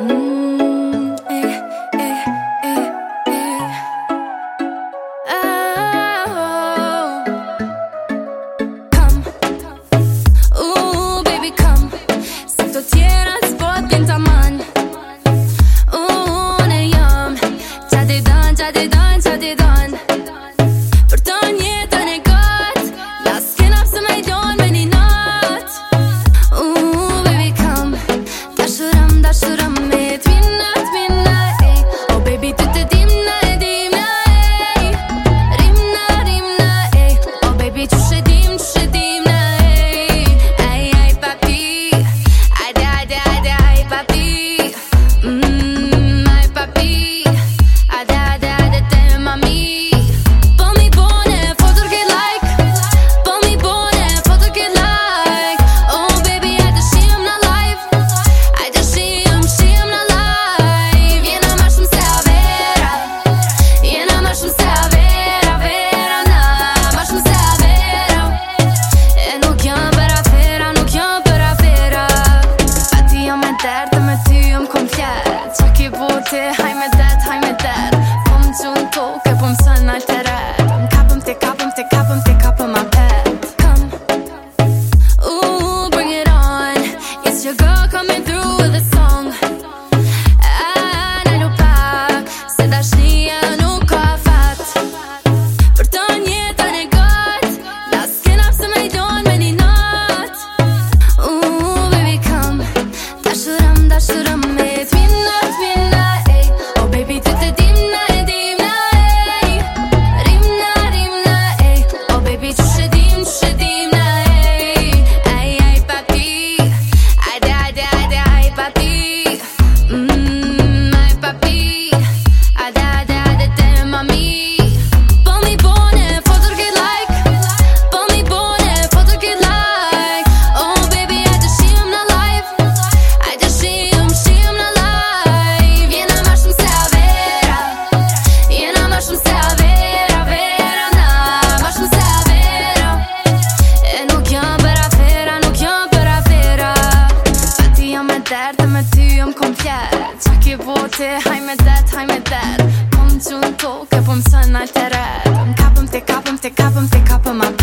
Mm. Mírame. Say hi me that, hi me that Komm zu und Tokio, bum Sonne, der Rad Und kappum, te kappum, te kappum, te kappum am